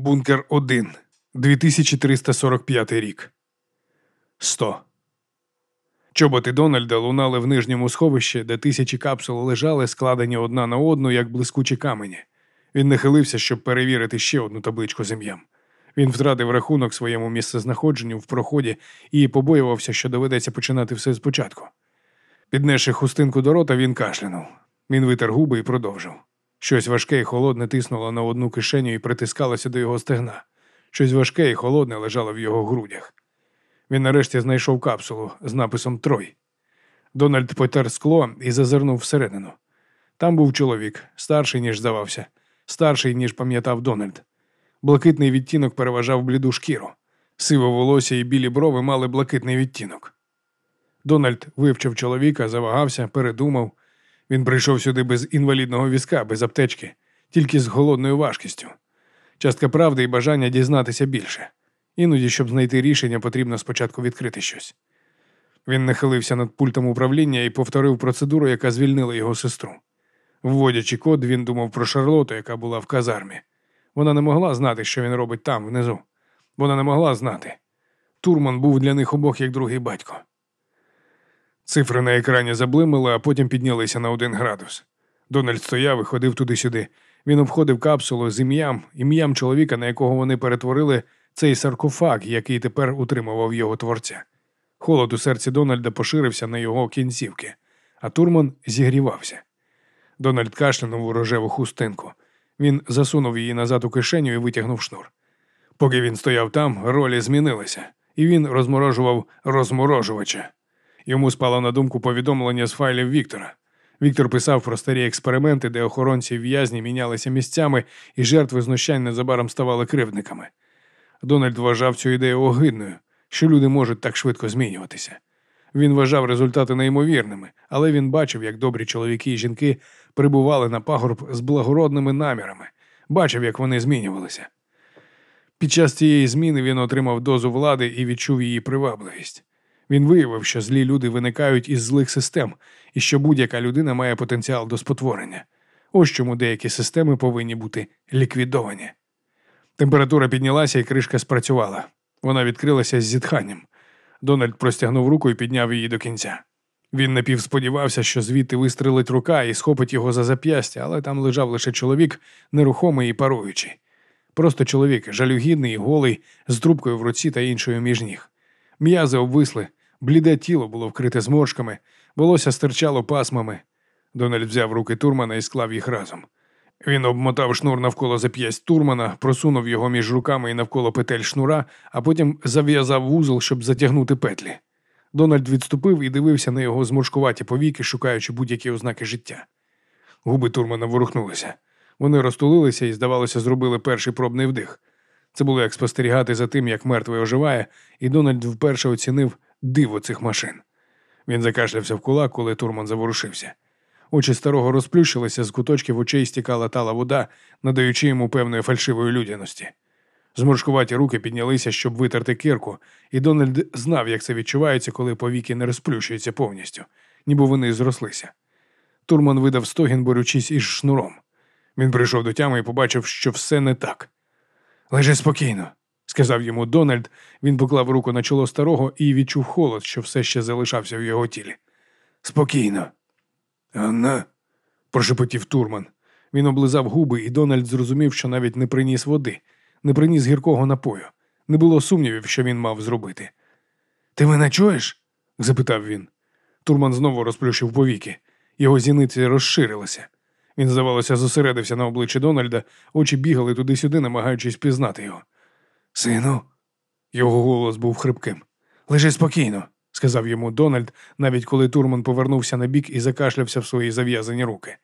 Бункер 1. 2345 рік. 100. Чоботи Дональда лунали в нижньому сховищі, де тисячі капсул лежали, складені одна на одну, як блискучі камені. Він нахилився, щоб перевірити ще одну табличку з ім'ям. Він втратив рахунок своєму місцезнаходженню в проході і побоювався, що доведеться починати все спочатку. Піднесши хустинку до рота, він кашлянув. Він витер губи і продовжив. Щось важке і холодне тиснуло на одну кишеню і притискалося до його стегна. Щось важке і холодне лежало в його грудях. Він нарешті знайшов капсулу з написом Трой. Дональд потер скло і зазирнув всередину. Там був чоловік, старший, ніж здавався, старший, ніж пам'ятав Дональд. Блакитний відтінок переважав бліду шкіру. Сиве волосся і білі брови мали блакитний відтінок. Дональд вивчив чоловіка, завагався, передумав. Він прийшов сюди без інвалідного візка, без аптечки, тільки з голодною важкістю. Частка правди і бажання дізнатися більше. Іноді, щоб знайти рішення, потрібно спочатку відкрити щось. Він нахилився над пультом управління і повторив процедуру, яка звільнила його сестру. Вводячи код, він думав про Шарлоту, яка була в казармі. Вона не могла знати, що він робить там, внизу. Вона не могла знати. Турман був для них обох як другий батько. Цифри на екрані заблимили, а потім піднялися на один градус. Дональд стояв і ходив туди-сюди. Він обходив капсулу з ім'ям, ім'ям чоловіка, на якого вони перетворили цей саркофаг, який тепер утримував його творця. Холод у серці Дональда поширився на його кінцівки, а Турман зігрівався. Дональд кашлянув у рожеву хустинку. Він засунув її назад у кишеню і витягнув шнур. Поки він стояв там, ролі змінилися, і він розморожував розморожувача. Йому спало на думку повідомлення з файлів Віктора. Віктор писав про старі експерименти, де охоронці в'язні мінялися місцями, і жертви знущань незабаром ставали кривдниками. Дональд вважав цю ідею огидною, що люди можуть так швидко змінюватися. Він вважав результати неймовірними, але він бачив, як добрі чоловіки і жінки прибували на пагорб з благородними намірами, бачив, як вони змінювалися. Під час цієї зміни він отримав дозу влади і відчув її привабливість. Він виявив, що злі люди виникають із злих систем і що будь-яка людина має потенціал до спотворення. Ось чому деякі системи повинні бути ліквідовані. Температура піднялася і кришка спрацювала. Вона відкрилася з зітханням. Дональд простягнув руку і підняв її до кінця. Він напівсподівався, що звідти вистрелить рука і схопить його за зап'ястя, але там лежав лише чоловік, нерухомий і паруючий. Просто чоловік, жалюгідний і голий, з трубкою в руці та іншою між ніг. М'язи обвисли, бліде тіло було вкрите зморшками, волосся стирчало пасмами. Дональд взяв руки Турмана і склав їх разом. Він обмотав шнур навколо зап'ясть Турмана, просунув його між руками і навколо петель шнура, а потім зав'язав вузол, щоб затягнути петлі. Дональд відступив і дивився на його зморшкуваті повіки, шукаючи будь-які ознаки життя. Губи Турмана ворухнулися. Вони розтулилися і, здавалося, зробили перший пробний вдих. Це було як спостерігати за тим, як мертвий оживає, і Дональд вперше оцінив диво цих машин. Він закашлявся в кулак, коли Турман заворушився. Очі старого розплющилися, з куточків очей стікала тала вода, надаючи йому певної фальшивої людяності. Зморшкуваті руки піднялися, щоб витерти кирку, і Дональд знав, як це відчувається, коли повіки не розплющуються повністю, ніби вони зрослися. Турман видав стогін, борючись із шнуром. Він прийшов до тями і побачив, що все не так. Лежи спокійно, сказав йому Дональд. Він поклав руку на чоло старого і відчув холод, що все ще залишався в його тілі. Спокійно. Анна, прошепотів Турман. Він облизав губи, і Дональд зрозумів, що навіть не приніс води, не приніс гіркого напою. Не було сумнівів, що він мав зробити. Ти мене чуєш? запитав він. Турман знову розплющив повіки. Його зіниці розширилися. Він, здавалося, зосередився на обличчі Дональда, очі бігали туди-сюди, намагаючись пізнати його. Сину, його голос був хрипким. Лежи спокійно, сказав йому Дональд, навіть коли Турман повернувся на бік і закашлявся в свої зав'язані руки.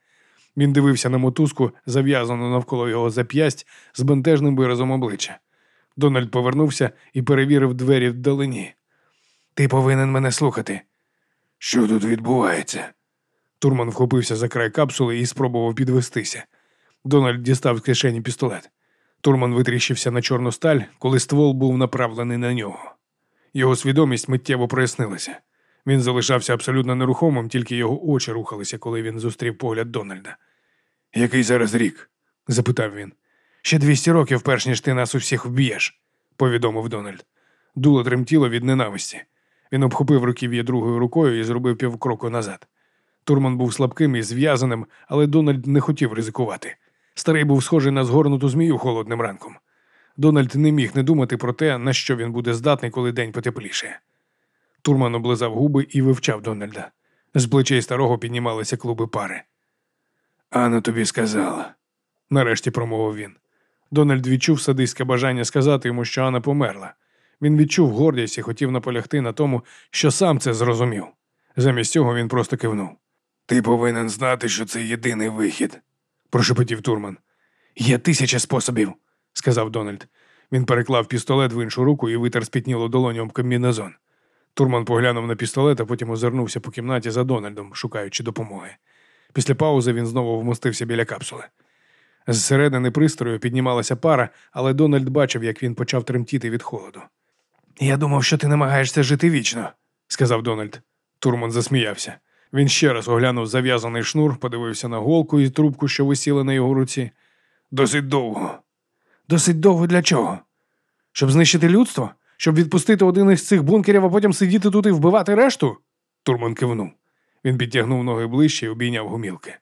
Він дивився на мотузку, зав'язану навколо його зап'ясть з бентежним виразом обличчя. Дональд повернувся і перевірив двері вдалині. Ти повинен мене слухати. Що тут відбувається? Турман вхопився за край капсули і спробував підвестися. Дональд дістав з кишені пістолет. Турман витріщився на чорну сталь, коли ствол був направлений на нього. Його свідомість миттєво прояснилася. Він залишався абсолютно нерухомим, тільки його очі рухалися, коли він зустрів погляд Дональда. Який зараз рік? запитав він. Ще 200 років, перш ніж ти нас усіх вб'єш, повідомив Дональд. Дуло тремтіло від ненависті. Він обхопив руків'я другою рукою і зробив півкроку назад. Турман був слабким і зв'язаним, але Дональд не хотів ризикувати. Старий був схожий на згорнуту змію холодним ранком. Дональд не міг не думати про те, на що він буде здатний, коли день потепліше. Турман облизав губи і вивчав Дональда. З плечей старого піднімалися клуби пари. Анна тобі сказала, нарешті промовив він. Дональд відчув садистське бажання сказати йому, що Анна померла. Він відчув гордість і хотів наполягти на тому, що сам це зрозумів. Замість цього він просто кивнув. Ти повинен знати, що це єдиний вихід, прошепотів Турман. Є тисяча способів, сказав Дональд. Він переклав пістолет в іншу руку і витер спітніло долоню об комбінезон. Турман поглянув на пістолет, а потім озирнувся по кімнаті за Дональдом, шукаючи допомоги. Після паузи він знову вмостився біля капсули. Зсередини пристрою піднімалася пара, але Дональд бачив, як він почав тремтіти від холоду. Я думав, що ти намагаєшся жити вічно, сказав Дональд. Турман засміявся. Він ще раз оглянув зав'язаний шнур, подивився на голку і трубку, що висіла на його руці. Досить довго. Досить довго для чого? Щоб знищити людство? Щоб відпустити один із цих бункерів, а потім сидіти тут і вбивати решту? Турман кивнув. Він підтягнув ноги ближче і обійняв гумілки.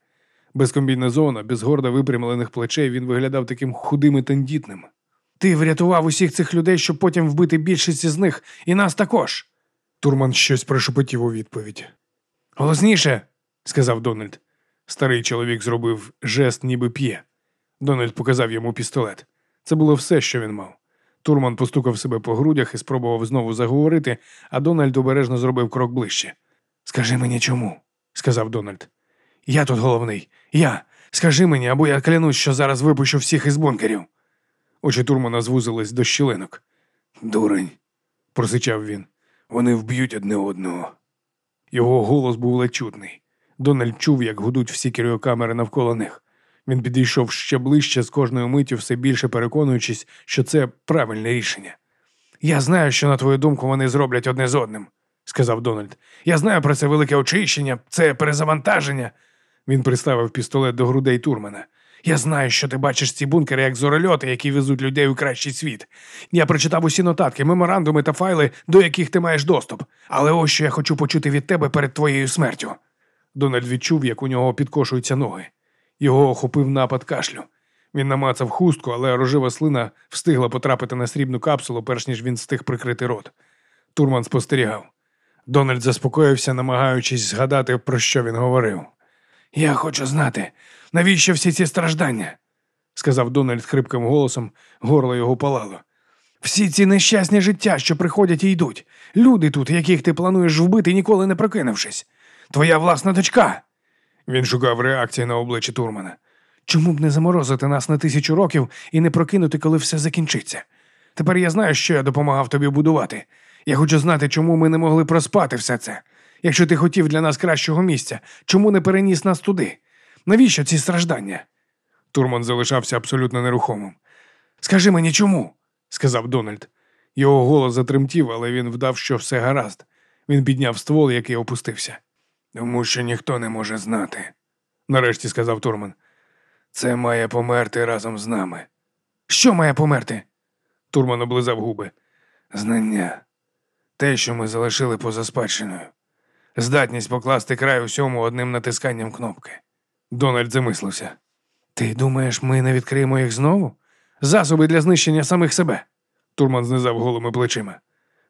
Без комбінезона, без гордо випрямлених плечей він виглядав таким худим і тендітним. Ти врятував усіх цих людей, щоб потім вбити більшість із них, і нас також. Турман щось прошепотів у відповідь. Голосніше, сказав Дональд. Старий чоловік зробив жест, ніби п'є. Дональд показав йому пістолет. Це було все, що він мав. Турман постукав себе по грудях і спробував знову заговорити, а Дональд обережно зробив крок ближче. Скажи мені чому, сказав Дональд. Я тут головний. Я. Скажи мені, або я клянусь, що зараз випущу всіх із бункерів. Очі Турмана звузились до щілинок. Дурень, просичав він. Вони вб'ють одне одного. Його голос був ледь чутний. Дональд чув, як гудуть всі кіріокамери навколо них. Він підійшов ще ближче з кожною миттю, все більше переконуючись, що це правильне рішення. Я знаю, що, на твою думку, вони зроблять одне з одним, сказав Дональд. Я знаю про це велике очищення, це перезавантаження. Він приставив пістолет до грудей Турмана. Я знаю, що ти бачиш ці бункери як зорольоти, які везуть людей у кращий світ. Я прочитав усі нотатки, меморандуми та файли, до яких ти маєш доступ. Але ось що я хочу почути від тебе перед твоєю смертю. Дональд відчув, як у нього підкошуються ноги. Його охопив напад кашлю. Він намацав хустку, але рожева слина встигла потрапити на срібну капсулу, перш ніж він встиг прикрити рот. Турман спостерігав. Дональд заспокоївся, намагаючись згадати, про що він говорив. Я хочу знати, навіщо всі ці страждання? сказав Дональд хрипким голосом, горло його палало. Всі ці нещасні життя, що приходять і йдуть, люди тут, яких ти плануєш вбити, ніколи не прокинувшись. Твоя власна дочка. Він шукав реакції на обличчі Турмана. Чому б не заморозити нас на тисячу років і не прокинути, коли все закінчиться? Тепер я знаю, що я допомагав тобі будувати. Я хочу знати, чому ми не могли проспати все це. Якщо ти хотів для нас кращого місця, чому не переніс нас туди? Навіщо ці страждання? Турман залишався абсолютно нерухомим. Скажи мені чому? сказав Дональд. Його голос затремтів, але він вдав, що все гаразд. Він підняв ствол, який опустився. Тому що ніхто не може знати, нарешті сказав Турман. Це має померти разом з нами. Що має померти? Турман облизав губи. Знання. Те, що ми залишили поза спадщиною. Здатність покласти край усьому одним натисканням кнопки. Дональд замислився. Ти думаєш, ми не відкриємо їх знову? Засоби для знищення самих себе. Турман знизав голими плечима.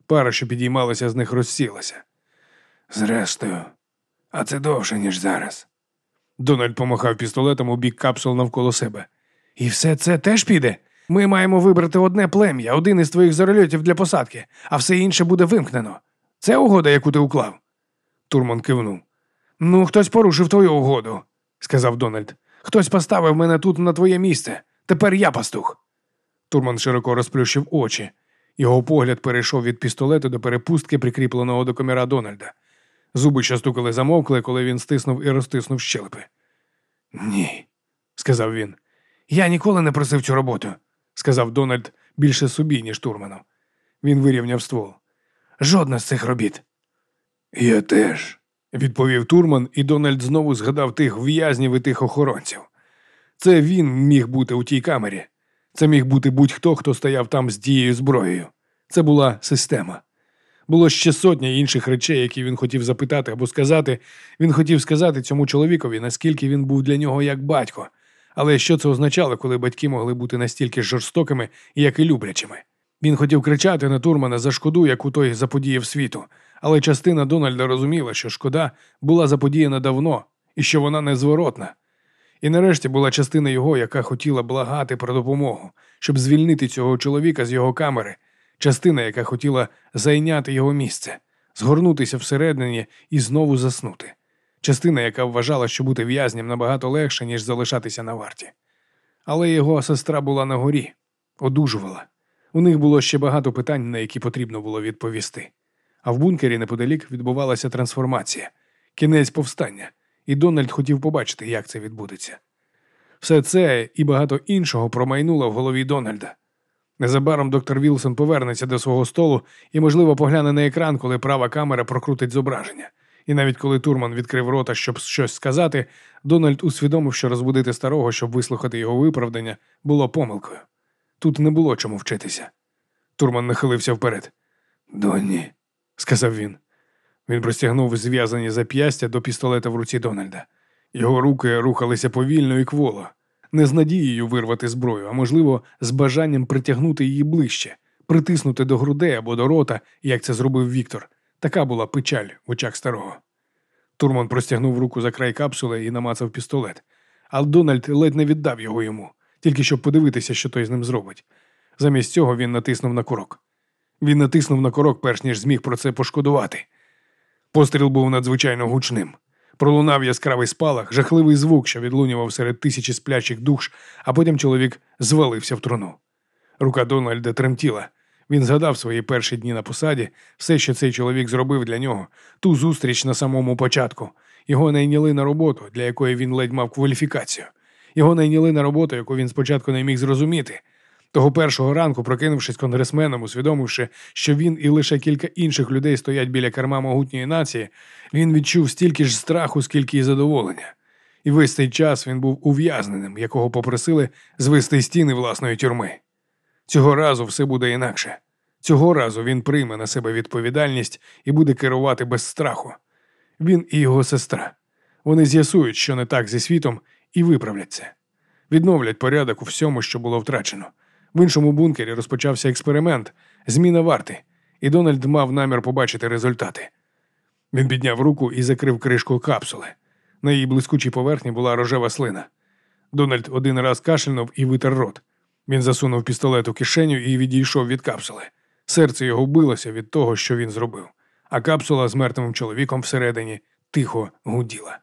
Пара, що підіймалася з них, розсілася. Зрештою, а це довше, ніж зараз. Дональд помахав пістолетом у бік капсул навколо себе. І все це теж піде. Ми маємо вибрати одне плем'я, один із твоїх зарольотів для посадки, а все інше буде вимкнено. Це угода, яку ти уклав. Турман кивнув. Ну, хтось порушив твою угоду, сказав Дональд. Хтось поставив мене тут на твоє місце. Тепер я пастух. Турман широко розплющив очі. Його погляд перейшов від пістолету до перепустки, прикріпленого до коміра Дональда. Зуби, що стукали, замовкли, коли він стиснув і розтиснув щелепи. Ні, сказав він. Я ніколи не просив цю роботу, сказав Дональд більше собі, ніж Турману. Він вирівняв ствол. Жодна з цих робіт. Я теж, відповів Турман, і Дональд знову згадав тих в'язнів і тих охоронців. Це він міг бути у тій камері. Це міг бути будь-хто, хто стояв там з тією зброєю. Це була система. Було ще сотня інших речей, які він хотів запитати або сказати. Він хотів сказати цьому чоловікові, наскільки він був для нього як батько. Але що це означало, коли батьки могли бути настільки жорстокими, як і люблячими? Він хотів кричати на Турмана за шкоду, яку той заподіяв світу, але частина Дональда розуміла, що шкода була заподіяна давно і що вона незворотна. І нарешті була частина його, яка хотіла благати про допомогу, щоб звільнити цього чоловіка з його камери, частина, яка хотіла зайняти його місце, згорнутися всередині і знову заснути, частина, яка вважала, що бути в'язнем набагато легше, ніж залишатися на варті. Але його сестра була на горі, одужувала. У них було ще багато питань, на які потрібно було відповісти. А в бункері неподалік відбувалася трансформація, кінець повстання, і Дональд хотів побачити, як це відбудеться. Все це і багато іншого промайнуло в голові Дональда. Незабаром доктор Вілсон повернеться до свого столу і, можливо, погляне на екран, коли права камера прокрутить зображення. І навіть коли Турман відкрив рота, щоб щось сказати, Дональд усвідомив, що розбудити старого, щоб вислухати його виправдання, було помилкою. Тут не було чому вчитися. Турман нахилився вперед. Донні, сказав він. Він простягнув зв'язані зап'ястя до пістолета в руці Дональда. Його руки рухалися повільно і кволо, не з надією вирвати зброю, а можливо, з бажанням притягнути її ближче, притиснути до грудей або до рота, як це зробив Віктор. Така була печаль в очах старого. Турман простягнув руку за край капсули і намацав пістолет, але Дональд ледь не віддав його йому, тільки щоб подивитися, що той з ним зробить. Замість цього він натиснув на курок. Він натиснув на курок, перш ніж зміг про це пошкодувати. Постріл був надзвичайно гучним. Пролунав яскравий спалах, жахливий звук, що відлунював серед тисячі сплячих душ, а потім чоловік звалився в труну. Рука Дональда тремтіла. Він згадав свої перші дні на посаді, все, що цей чоловік зробив для нього, ту зустріч на самому початку. Його найняли на роботу, для якої він ледь мав кваліфікацію. Його найняли на роботу, яку він спочатку не міг зрозуміти. Того першого ранку, прокинувшись конгресменом, усвідомивши, що він і лише кілька інших людей стоять біля керма могутньої нації, він відчув стільки ж страху, скільки й задоволення. І весь цей час він був ув'язненим, якого попросили звести стіни власної тюрми. Цього разу все буде інакше. Цього разу він прийме на себе відповідальність і буде керувати без страху. Він і його сестра. Вони з'ясують, що не так зі світом, і виправляться. Відновлять порядок у всьому, що було втрачено. В іншому бункері розпочався експеримент, зміна варти, і Дональд мав намір побачити результати. Він підняв руку і закрив кришку капсули. На її блискучій поверхні була рожева слина. Дональд один раз кашлянув і витер рот. Він засунув пістолет у кишеню і відійшов від капсули. Серце його билося від того, що він зробив, а капсула з мертвим чоловіком всередині тихо гуділа.